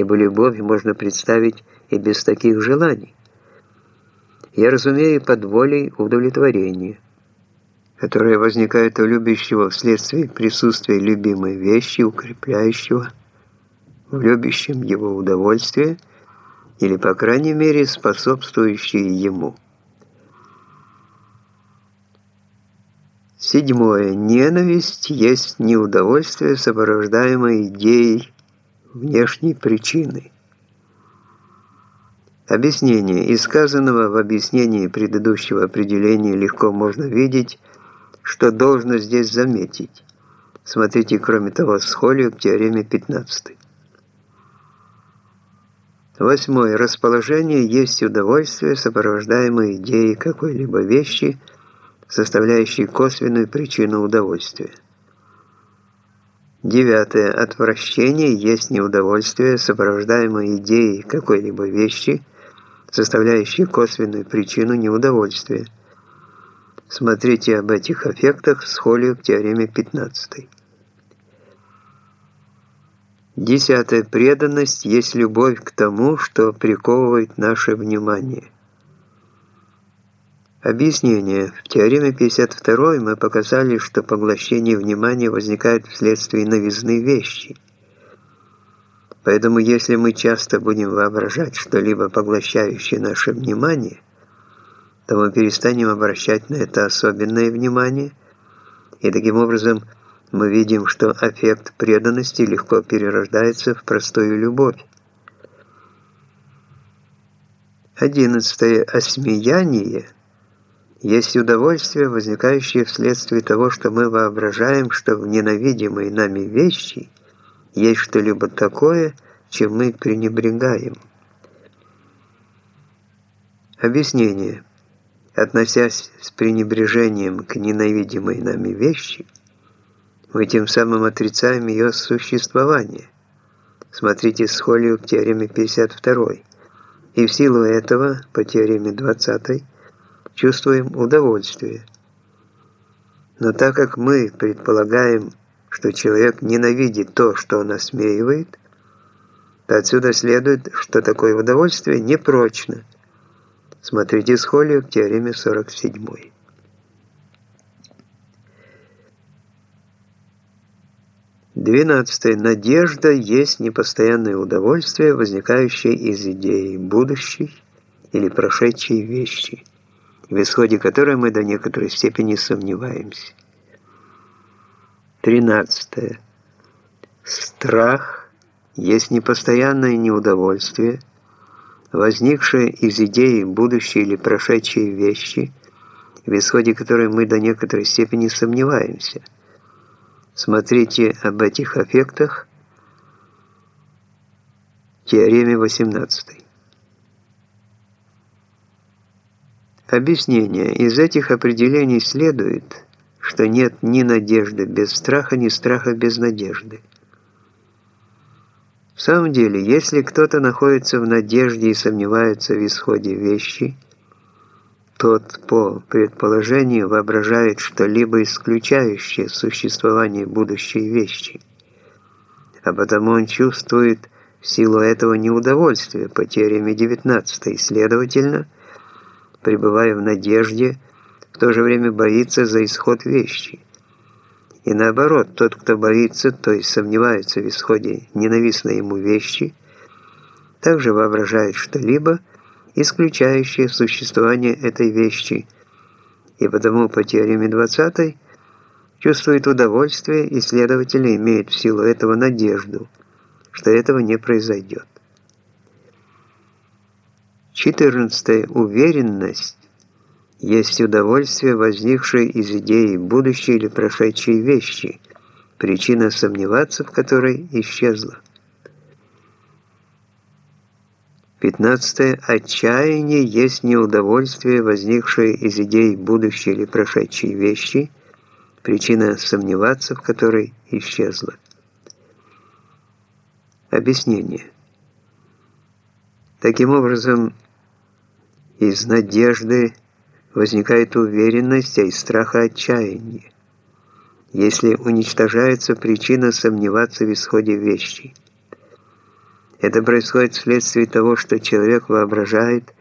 ибо любовь можно представить и без таких желаний. Я разумею под волей удовлетворения, которое возникает у любящего вследствие присутствия любимой вещи, укрепляющего в любящем его удовольствие или, по крайней мере, способствующее ему. Седьмое. Ненависть есть неудовольствие, сопровождаемое идеей внешней причины. Объяснение. Из сказанного в объяснении предыдущего определения легко можно видеть, что должно здесь заметить. Смотрите, кроме того, схолию к теореме 15. Восьмое. Расположение есть удовольствие, сопровождаемое идеей какой-либо вещи, составляющей косвенную причину удовольствия. Девятое. Отвращение есть неудовольствие, сопровождаемое идеей какой-либо вещи, составляющие косвенную причину неудовольствия. Смотрите об этих эффектах в схолию к теореме 15. Десятая преданность есть любовь к тому, что приковывает наше внимание. Объяснение. В теореме 52 мы показали, что поглощение внимания возникает вследствие новизны вещи – Поэтому если мы часто будем воображать что-либо поглощающее наше внимание, то мы перестанем обращать на это особенное внимание, и таким образом мы видим, что аффект преданности легко перерождается в простую любовь. Одиннадцатое. Осмеяние есть удовольствие, возникающее вследствие того, что мы воображаем, что в ненавидимой нами вещи – есть что-либо такое, чем мы пренебрегаем. Объяснение. Относясь с пренебрежением к ненавидимой нами вещи, мы тем самым отрицаем ее существование. Смотрите схолию к теореме 52. И в силу этого, по теореме 20, чувствуем удовольствие. Но так как мы предполагаем что человек ненавидит то, что он осмеивает, то отсюда следует, что такое удовольствие непрочно. Смотрите схолию к теореме 47. Двенадцатое. Надежда есть непостоянное удовольствие, возникающее из идеи будущей или прошедшей вещи, в исходе которой мы до некоторой степени сомневаемся. 13. Страх есть непостоянное неудовольствие, возникшее из идеи будущей или прошедшей вещи, в исходе которой мы до некоторой степени сомневаемся. Смотрите об этих эффектах в теореме 18. Объяснение. Из этих определений следует, что нет ни надежды без страха, ни страха без надежды. В самом деле, если кто-то находится в надежде и сомневается в исходе вещи, тот, по предположению, воображает что-либо исключающее существование будущей вещи, а потому он чувствует в силу этого неудовольствие по теореме 19 и, следовательно, пребывая в надежде, в то же время боится за исход вещи. И наоборот, тот, кто боится, то есть сомневается в исходе ненавистной ему вещи, также воображает что-либо, исключающее существование этой вещи, и потому по теореме 20 чувствует удовольствие и, следовательно, имеет в силу этого надежду, что этого не произойдет. 14. Уверенность есть удовольствие, возникшее из идеи будущей или прошедшей вещи, причина сомневаться в которой исчезла. 15. Отчаяние есть неудовольствие, возникшее из идей будущей или прошедшей вещи, причина сомневаться в которой исчезла. Объяснение. Таким образом, из надежды возникает уверенность, а из страха отчаяние, если уничтожается причина сомневаться в исходе вещи. Это происходит вследствие того, что человек воображает,